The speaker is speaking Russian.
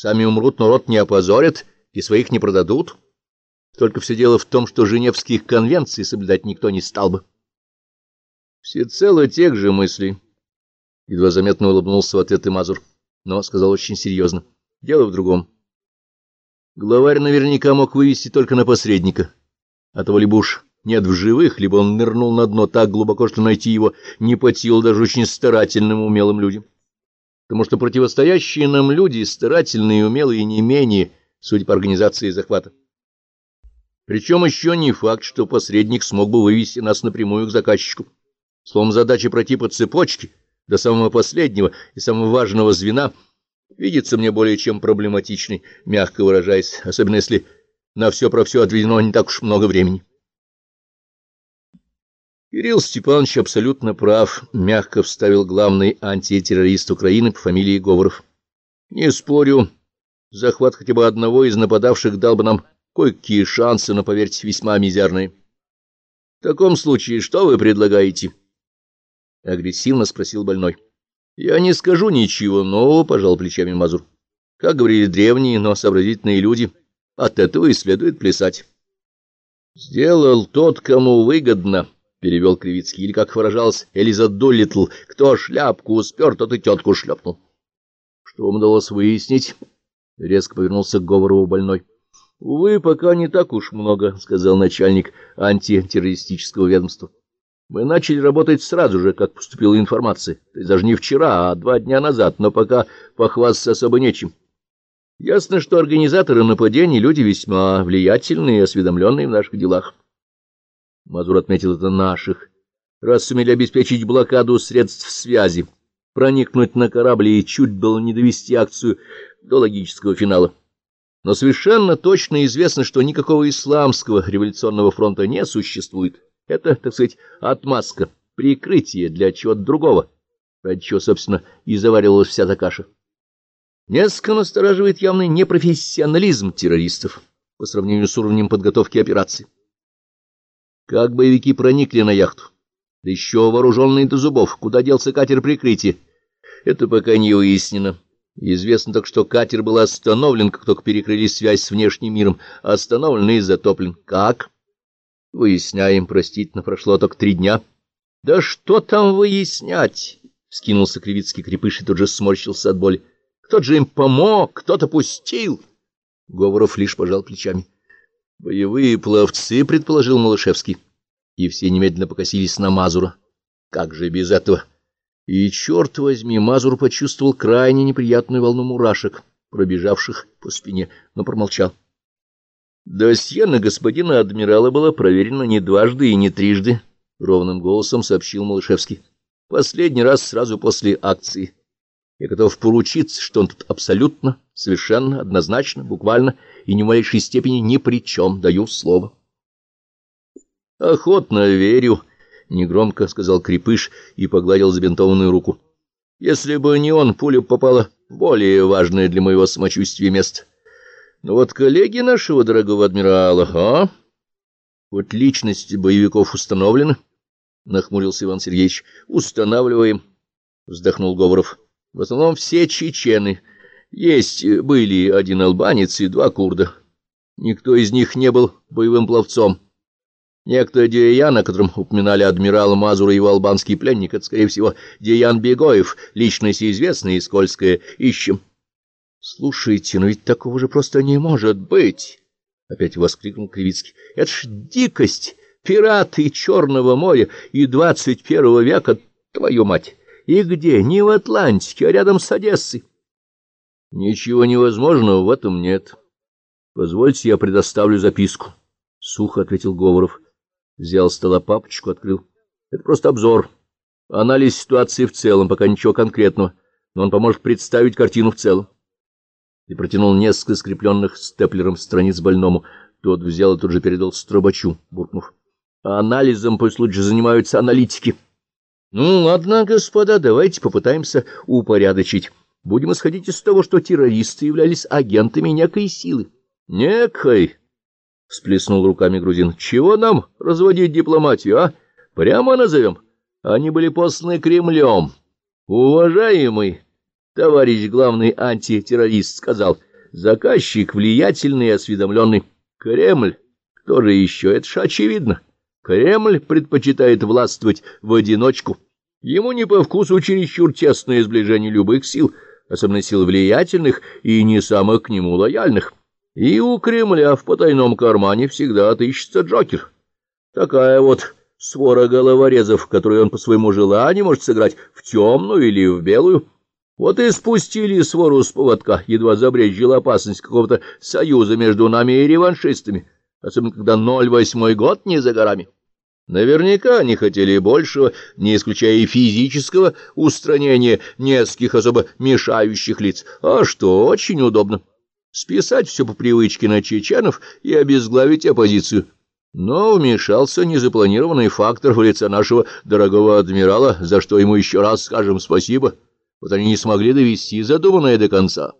Сами умрут, но рот не опозорят и своих не продадут. Только все дело в том, что Женевских конвенций соблюдать никто не стал бы. Всецело тех же мыслей. Едва заметно улыбнулся в ответ и Мазур, но сказал очень серьезно. Дело в другом. Главарь наверняка мог вывести только на посредника. А того либо уж нет в живых, либо он нырнул на дно так глубоко, что найти его не по даже очень старательным умелым людям. Потому что противостоящие нам люди, старательные и умелые, не менее, судя по организации захвата. Причем еще не факт, что посредник смог бы вывести нас напрямую к заказчику. Словом, задача пройти по цепочке до самого последнего и самого важного звена видится мне более чем проблематичной, мягко выражаясь, особенно если на все про все отведено не так уж много времени. Кирилл Степанович абсолютно прав, мягко вставил главный антитеррорист Украины по фамилии Говоров. Не спорю, захват хотя бы одного из нападавших дал бы нам кое-какие шансы, но, поверьте, весьма мизерные. — В таком случае что вы предлагаете? — агрессивно спросил больной. — Я не скажу ничего нового, — пожал плечами Мазур. Как говорили древние, но сообразительные люди, от этого и следует плясать. — Сделал тот, кому выгодно, — перевел Кривицкий, или, как выражалась Элиза Дуллитл, — кто шляпку успер, тот и тетку шлепнул. — Что вам удалось выяснить? — резко повернулся к Говорову больной. — Увы, пока не так уж много, — сказал начальник антитеррористического ведомства. — Мы начали работать сразу же, как поступила информация. То есть даже не вчера, а два дня назад, но пока похвастаться особо нечем. Ясно, что организаторы нападений — люди весьма влиятельные и осведомленные в наших делах. Мазур отметил это наших. Раз сумели обеспечить блокаду средств связи, проникнуть на корабль и чуть было не довести акцию до логического финала. Но совершенно точно известно, что никакого исламского революционного фронта не существует. Это, так сказать, отмазка, прикрытие для чего-то другого, ради чего, собственно, и заваривалась вся эта каша. Несколько настораживает явный непрофессионализм террористов по сравнению с уровнем подготовки операций. Как боевики проникли на яхту? Да еще вооруженные до зубов. Куда делся катер прикрытия? Это пока не выяснено. Известно только, что катер был остановлен, как только перекрыли связь с внешним миром. Остановлен и затоплен. Как? Выясняем, простительно, прошло только три дня. Да что там выяснять? Скинулся Кривицкий крепыш и тут же сморщился от боли. Кто-то же им помог, кто-то пустил. Говоров лишь пожал плечами. Боевые пловцы, предположил Малышевский. И все немедленно покосились на Мазура. Как же без этого? И, черт возьми, Мазур почувствовал крайне неприятную волну мурашек, пробежавших по спине, но промолчал. Досье на господина адмирала было проверено не дважды и не трижды, — ровным голосом сообщил Малышевский. Последний раз сразу после акции. Я готов поручиться, что он тут абсолютно, совершенно, однозначно, буквально и ни в малейшей степени ни при чем, даю слово. — Охотно верю, — негромко сказал Крепыш и погладил забинтованную руку. — Если бы не он, пуля попала в более важное для моего самочувствия место. Но вот коллеги нашего дорогого адмирала, а? Вот личность боевиков установлены, — нахмурился Иван Сергеевич. — Устанавливаем, — вздохнул Говоров. — В основном все чечены. Есть были один албанец и два курда. Никто из них не был боевым пловцом. — Некто Диаян, о котором упоминали адмирал Мазура и его албанский пленник, это, скорее всего, Диаян Бегоев, личность известная и скользкая, ищем. — Слушайте, но ведь такого же просто не может быть! — опять воскликнул Кривицкий. — Это ж дикость! Пираты Черного моря и двадцать первого века, твою мать! И где? Не в Атлантике, а рядом с Одессой. — Ничего невозможного в этом нет. Позвольте, я предоставлю записку. — сухо ответил Говоров. Взял стола папочку, открыл. Это просто обзор. Анализ ситуации в целом, пока ничего конкретного, но он поможет представить картину в целом. И протянул несколько скрепленных степлером страниц больному. Тот взял и тут же передал Стробачу, буркнув. А анализом по случаю занимаются аналитики. Ну, ладно, господа, давайте попытаемся упорядочить. Будем исходить из того, что террористы являлись агентами некой силы. Некой, — всплеснул руками грузин. — Чего нам разводить дипломатию, а? Прямо назовем. Они были посланы Кремлем. Уважаемый товарищ главный антитеррорист сказал, заказчик влиятельный и осведомленный. Кремль, кто же еще, это же очевидно. Кремль предпочитает властвовать в одиночку. Ему не по вкусу чересчур тесное сближение любых сил, особенно сил влиятельных и не самых к нему лояльных. И у Кремля в потайном кармане всегда отыщется Джокер. Такая вот свора головорезов, которую он по своему желанию может сыграть в темную или в белую. Вот и спустили свору с поводка, едва забрежила опасность какого-то союза между нами и реваншистами, особенно когда ноль восьмой год не за горами. Наверняка они хотели большего, не исключая и физического устранения нескольких особо мешающих лиц, а что очень удобно. Списать все по привычке на чеченов и обезглавить оппозицию. Но вмешался незапланированный фактор в лице нашего дорогого адмирала, за что ему еще раз скажем спасибо. Вот они не смогли довести задуманное до конца.